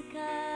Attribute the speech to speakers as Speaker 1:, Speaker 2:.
Speaker 1: sky